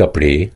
कपड़े